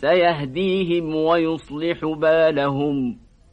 سيهديهم ويصلح بالهم.